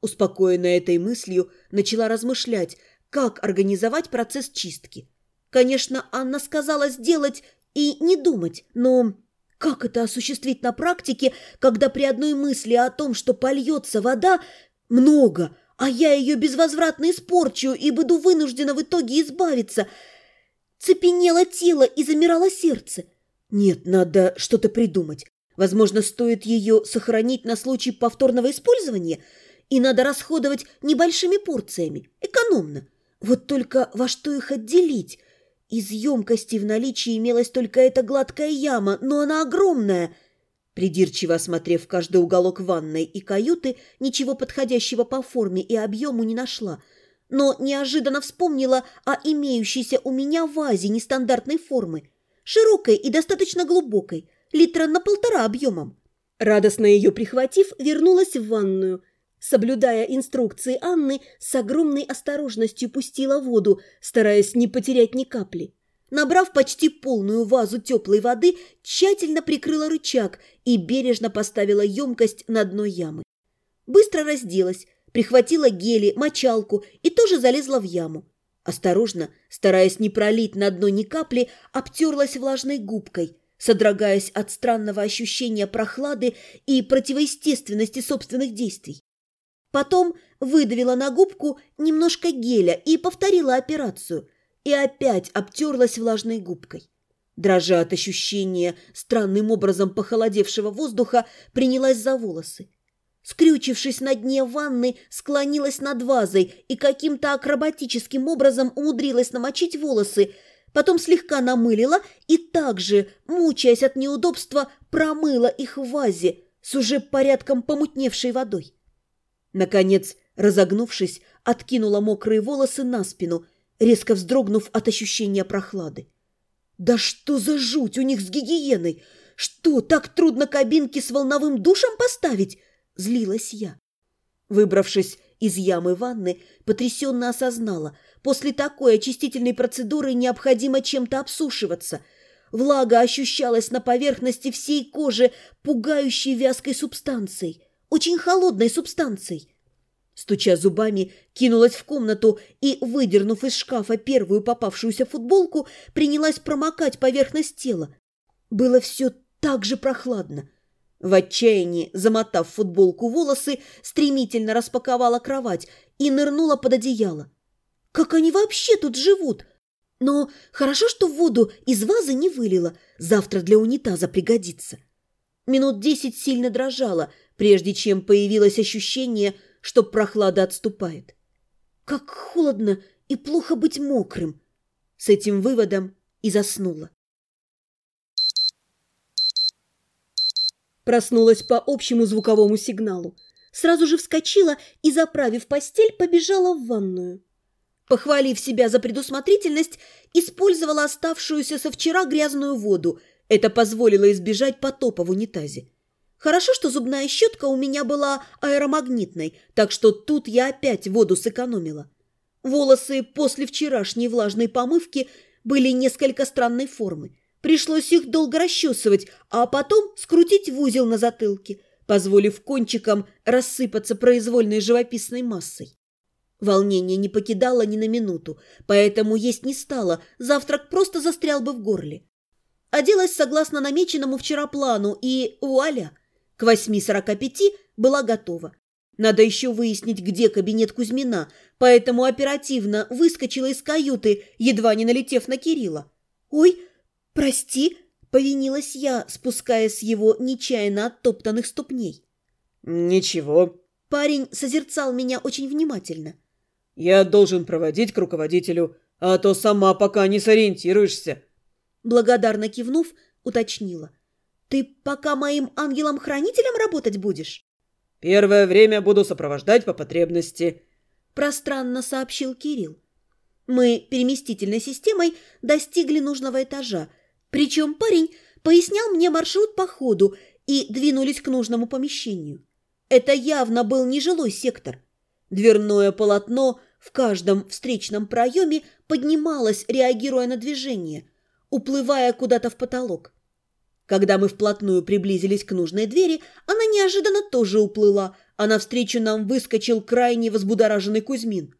Успокоенная этой мыслью, начала размышлять, как организовать процесс чистки. Конечно, Анна сказала сделать и не думать, но как это осуществить на практике, когда при одной мысли о том, что польется вода, много, а я ее безвозвратно испорчу и буду вынуждена в итоге избавиться? Цепенело тело и замирало сердце. Нет, надо что-то придумать. Возможно, стоит ее сохранить на случай повторного использования, и надо расходовать небольшими порциями, экономно. Вот только во что их отделить? Из емкости в наличии имелась только эта гладкая яма, но она огромная. Придирчиво осмотрев каждый уголок ванной и каюты, ничего подходящего по форме и объему не нашла, но неожиданно вспомнила о имеющейся у меня вазе нестандартной формы, широкой и достаточно глубокой, литра на полтора объемом. Радостно ее прихватив, вернулась в ванную – Соблюдая инструкции Анны, с огромной осторожностью пустила воду, стараясь не потерять ни капли. Набрав почти полную вазу теплой воды, тщательно прикрыла рычаг и бережно поставила емкость на дно ямы. Быстро разделась, прихватила гели, мочалку и тоже залезла в яму. Осторожно, стараясь не пролить на дно ни капли, обтерлась влажной губкой, содрогаясь от странного ощущения прохлады и противоестественности собственных действий. Потом выдавила на губку немножко геля и повторила операцию. И опять обтерлась влажной губкой. Дрожа от ощущения странным образом похолодевшего воздуха, принялась за волосы. Скрючившись на дне ванны, склонилась над вазой и каким-то акробатическим образом умудрилась намочить волосы, потом слегка намылила и также, мучаясь от неудобства, промыла их в вазе с уже порядком помутневшей водой. Наконец, разогнувшись, откинула мокрые волосы на спину, резко вздрогнув от ощущения прохлады. «Да что за жуть у них с гигиеной! Что, так трудно кабинки с волновым душем поставить?» – злилась я. Выбравшись из ямы ванны, потрясенно осознала, после такой очистительной процедуры необходимо чем-то обсушиваться. Влага ощущалась на поверхности всей кожи пугающей вязкой субстанцией – очень холодной субстанцией. Стуча зубами, кинулась в комнату и, выдернув из шкафа первую попавшуюся футболку, принялась промокать поверхность тела. Было все так же прохладно. В отчаянии, замотав футболку волосы, стремительно распаковала кровать и нырнула под одеяло. Как они вообще тут живут? Но хорошо, что воду из вазы не вылила, завтра для унитаза пригодится. Минут десять сильно дрожала, прежде чем появилось ощущение, что прохлада отступает. Как холодно и плохо быть мокрым. С этим выводом и заснула. Проснулась по общему звуковому сигналу. Сразу же вскочила и, заправив постель, побежала в ванную. Похвалив себя за предусмотрительность, использовала оставшуюся со вчера грязную воду. Это позволило избежать потопа в унитазе. Хорошо, что зубная щетка у меня была аэромагнитной, так что тут я опять воду сэкономила. Волосы после вчерашней влажной помывки были несколько странной формы. Пришлось их долго расчесывать, а потом скрутить в узел на затылке, позволив кончикам рассыпаться произвольной живописной массой. Волнение не покидало ни на минуту, поэтому есть не стало, завтрак просто застрял бы в горле. Оделась согласно намеченному вчера плану, и вуаля! К 8.45 была готова. Надо еще выяснить, где кабинет Кузьмина, поэтому оперативно выскочила из каюты, едва не налетев на Кирилла. «Ой, прости!» – повинилась я, спускаясь с его нечаянно оттоптанных ступней. «Ничего». Парень созерцал меня очень внимательно. «Я должен проводить к руководителю, а то сама пока не сориентируешься». Благодарно кивнув, уточнила. «Ты пока моим ангелом-хранителем работать будешь?» «Первое время буду сопровождать по потребности», – пространно сообщил Кирилл. Мы переместительной системой достигли нужного этажа, причем парень пояснял мне маршрут по ходу и двинулись к нужному помещению. Это явно был нежилой сектор. Дверное полотно в каждом встречном проеме поднималось, реагируя на движение, уплывая куда-то в потолок. Когда мы вплотную приблизились к нужной двери, она неожиданно тоже уплыла, а навстречу нам выскочил крайне возбудораженный Кузьмин.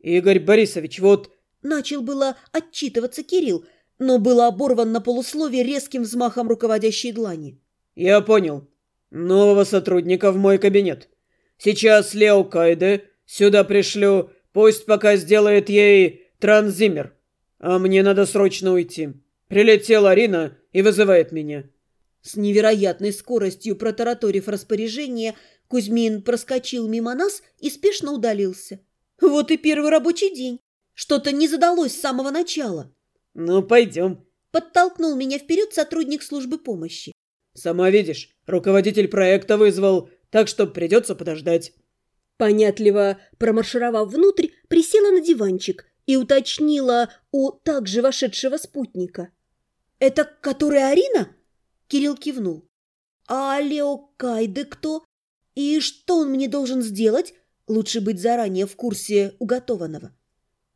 «Игорь Борисович, вот...» Начал было отчитываться Кирилл, но был оборван на полусловие резким взмахом руководящей длани. «Я понял. Нового сотрудника в мой кабинет. Сейчас Лео Кайде сюда пришлю, пусть пока сделает ей транзимер. А мне надо срочно уйти. Прилетела Арина и вызывает меня». С невероятной скоростью протараторив распоряжение, Кузьмин проскочил мимо нас и спешно удалился. Вот и первый рабочий день. Что-то не задалось с самого начала. «Ну, пойдем», — подтолкнул меня вперед сотрудник службы помощи. «Сама видишь, руководитель проекта вызвал, так что придется подождать». Понятливо промаршировав внутрь, присела на диванчик и уточнила у также вошедшего спутника. «Это которая Арина?» Кирилл кивнул. «А Лео Кайде кто? И что он мне должен сделать? Лучше быть заранее в курсе уготованного».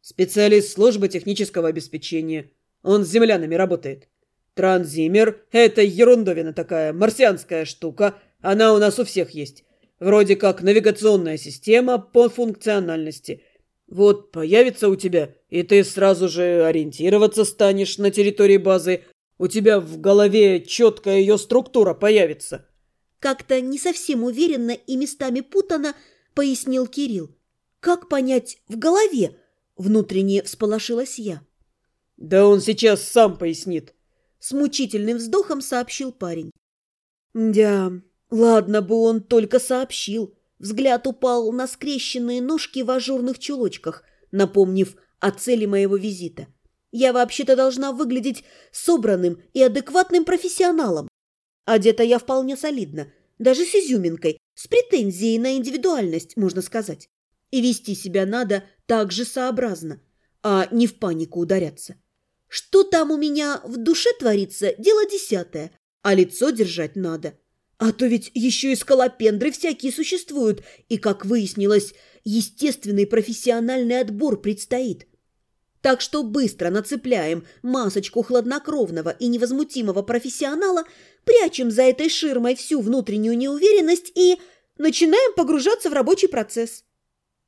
Специалист службы технического обеспечения. Он с землянами работает. Транзимер – это ерундовина такая, марсианская штука. Она у нас у всех есть. Вроде как навигационная система по функциональности. Вот появится у тебя, и ты сразу же ориентироваться станешь на территории базы. У тебя в голове четкая ее структура появится. Как-то не совсем уверенно и местами путано пояснил Кирилл. Как понять в голове – Внутренне всполошилась я. «Да он сейчас сам пояснит», — с мучительным вздохом сообщил парень. «Да, ладно бы он только сообщил». Взгляд упал на скрещенные ножки в ажурных чулочках, напомнив о цели моего визита. Я вообще-то должна выглядеть собранным и адекватным профессионалом. Одета я вполне солидно, даже с изюминкой, с претензией на индивидуальность, можно сказать. И вести себя надо так же сообразно, а не в панику ударяться. Что там у меня в душе творится, дело десятое, а лицо держать надо. А то ведь еще и скалопендры всякие существуют, и, как выяснилось, естественный профессиональный отбор предстоит. Так что быстро нацепляем масочку хладнокровного и невозмутимого профессионала, прячем за этой ширмой всю внутреннюю неуверенность и начинаем погружаться в рабочий процесс.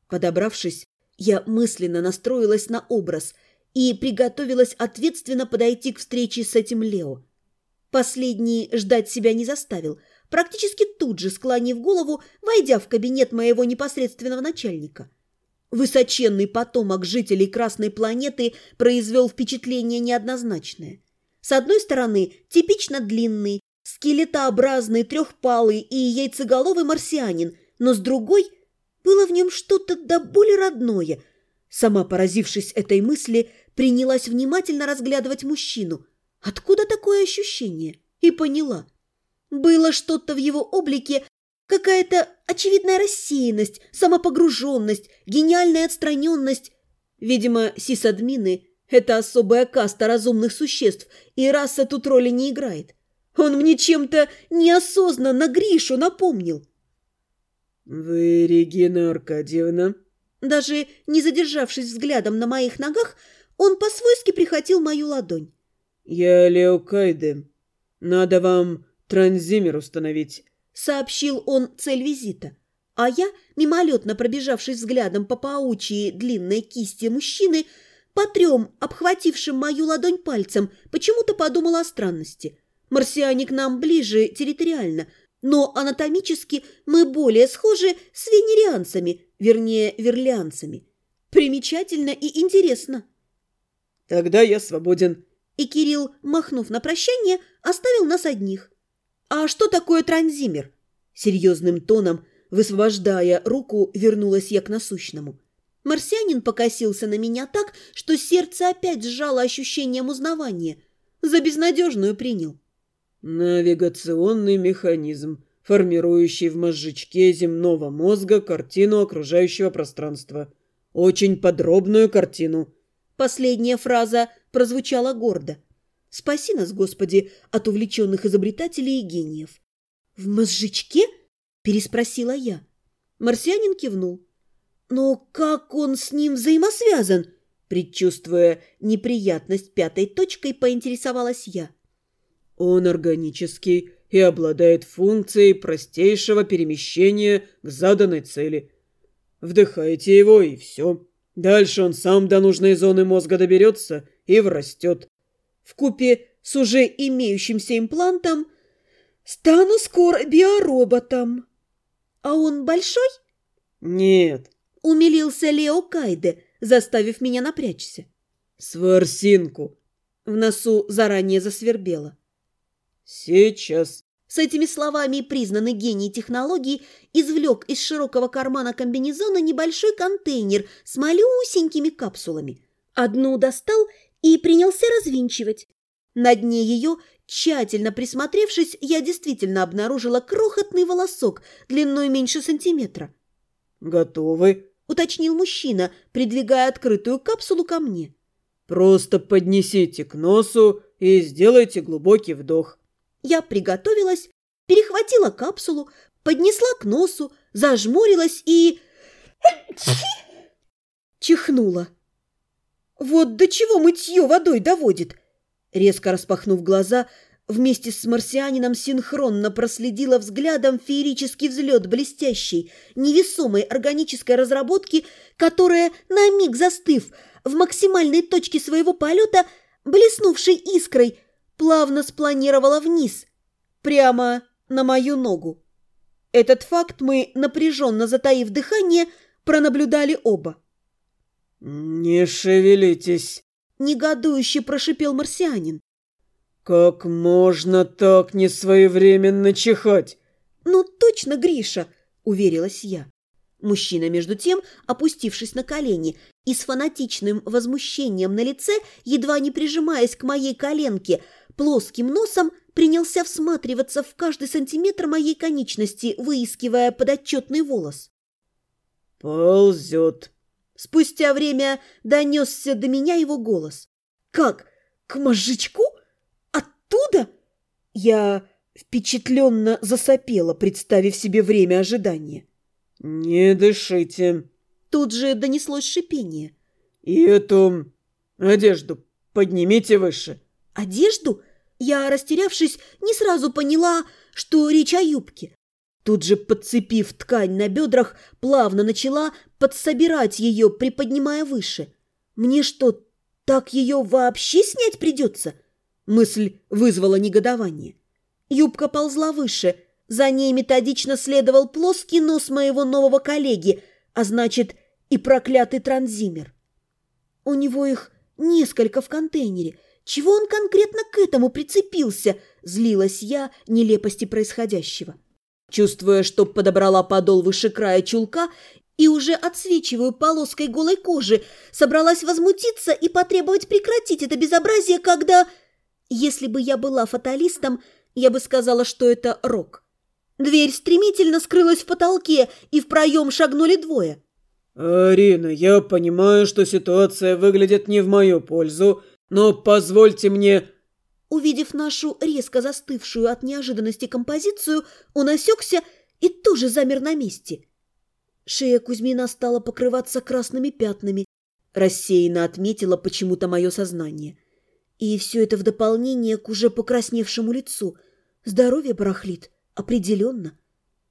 Подобравшись, я мысленно настроилась на образ и приготовилась ответственно подойти к встрече с этим Лео. Последний ждать себя не заставил, практически тут же склонив голову, войдя в кабинет моего непосредственного начальника. Высоченный потомок жителей Красной планеты произвел впечатление неоднозначное. С одной стороны, типично длинный, скелетообразный, трехпалый и яйцеголовый марсианин, но с другой – было в нем что-то до боли родное. Сама, поразившись этой мысли, принялась внимательно разглядывать мужчину. Откуда такое ощущение? И поняла. Было что-то в его облике, какая-то очевидная рассеянность, самопогруженность, гениальная отстраненность. Видимо, сисадмины – это особая каста разумных существ, и раса тут роли не играет. Он мне чем-то неосознанно Гришу напомнил. «Вы Регина Аркадьевна?» Даже не задержавшись взглядом на моих ногах, он по-свойски прихватил мою ладонь. «Я Лео Кайде. Надо вам транзимер установить», — сообщил он цель визита. А я, мимолетно пробежавшись взглядом по паучьей длинной кисти мужчины, по трем, обхватившим мою ладонь пальцем, почему-то подумала о странности. Марсиане к нам ближе территориально — но анатомически мы более схожи с венерианцами, вернее, верлианцами. Примечательно и интересно. Тогда я свободен. И Кирилл, махнув на прощание, оставил нас одних. А что такое транзимер? Серьезным тоном, высвобождая руку, вернулась я к насущному. Марсианин покосился на меня так, что сердце опять сжало ощущением узнавания. За безнадежную принял. Навигационный механизм, формирующий в мозжечке земного мозга картину окружающего пространства. Очень подробную картину. Последняя фраза прозвучала гордо. Спаси нас, Господи, от увлеченных изобретателей и гениев. «В мозжечке?» – переспросила я. Марсианин кивнул. «Но как он с ним взаимосвязан?» Предчувствуя неприятность пятой точкой, поинтересовалась я. Он органический и обладает функцией простейшего перемещения к заданной цели. Вдыхаете его, и все. Дальше он сам до нужной зоны мозга доберется и врастет. В купе с уже имеющимся имплантом стану скоро биороботом. А он большой? Нет. Умилился Лео Кайде, заставив меня напрячься. Сварсинку. В носу заранее засвербело. Сейчас. С этими словами признанный гений технологий извлек из широкого кармана комбинезона небольшой контейнер с малюсенькими капсулами. Одну достал и принялся развинчивать. На дне ее, тщательно присмотревшись, я действительно обнаружила крохотный волосок длиной меньше сантиметра. «Готовы?» – уточнил мужчина, придвигая открытую капсулу ко мне. «Просто поднесите к носу и сделайте глубокий вдох. Я приготовилась, перехватила капсулу, поднесла к носу, зажмурилась и... чихнула. Вот до чего мытье водой доводит. Резко распахнув глаза, вместе с марсианином синхронно проследила взглядом феерический взлет блестящей, невесомой органической разработки, которая, на миг застыв в максимальной точке своего полета, блеснувшей искрой, плавно спланировала вниз, прямо на мою ногу. Этот факт мы, напряженно затаив дыхание, пронаблюдали оба. «Не шевелитесь!» – негодующе прошипел марсианин. «Как можно так несвоевременно чихать?» «Ну точно, Гриша!» – уверилась я. Мужчина, между тем, опустившись на колени и с фанатичным возмущением на лице, едва не прижимаясь к моей коленке – плоским носом принялся всматриваться в каждый сантиметр моей конечности, выискивая подотчетный волос. «Ползет». Спустя время донесся до меня его голос. «Как? К мозжечку? Оттуда?» Я впечатленно засопела, представив себе время ожидания. «Не дышите». Тут же донеслось шипение. «И эту одежду поднимите выше». «Одежду?» Я, растерявшись, не сразу поняла, что речь о юбке. Тут же, подцепив ткань на бедрах, плавно начала подсобирать ее, приподнимая выше. «Мне что, так ее вообще снять придется?» Мысль вызвала негодование. Юбка ползла выше, за ней методично следовал плоский нос моего нового коллеги, а значит, и проклятый транзимер. У него их несколько в контейнере – чего он конкретно к этому прицепился? Злилась я нелепости происходящего. Чувствуя, что подобрала подол выше края чулка и уже отсвечиваю полоской голой кожи, собралась возмутиться и потребовать прекратить это безобразие, когда... Если бы я была фаталистом, я бы сказала, что это рок. Дверь стремительно скрылась в потолке, и в проем шагнули двое. «Арина, я понимаю, что ситуация выглядит не в мою пользу, но позвольте мне...» Увидев нашу резко застывшую от неожиданности композицию, он осекся и тоже замер на месте. Шея Кузьмина стала покрываться красными пятнами. Рассеянно отметила почему-то мое сознание. И все это в дополнение к уже покрасневшему лицу. Здоровье барахлит. Определенно.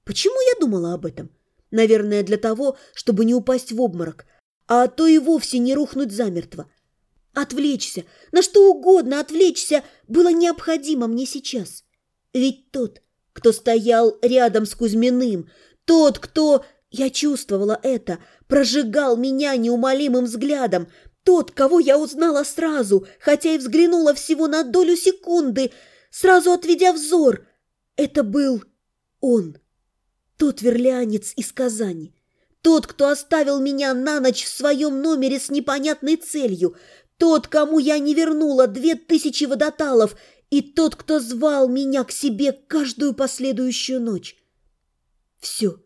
Почему я думала об этом? Наверное, для того, чтобы не упасть в обморок, а то и вовсе не рухнуть замертво. Отвлечься, на что угодно отвлечься было необходимо мне сейчас. Ведь тот, кто стоял рядом с Кузьминым, тот, кто, я чувствовала это, прожигал меня неумолимым взглядом, тот, кого я узнала сразу, хотя и взглянула всего на долю секунды, сразу отведя взор, это был он, тот верлянец из Казани. Тот, кто оставил меня на ночь в своем номере с непонятной целью, тот, кому я не вернула две тысячи водоталов, и тот, кто звал меня к себе каждую последующую ночь. Все,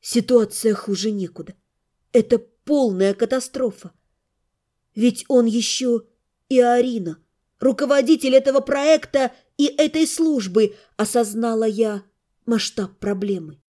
ситуация хуже некуда. Это полная катастрофа. Ведь он еще и Арина, руководитель этого проекта и этой службы, осознала я масштаб проблемы.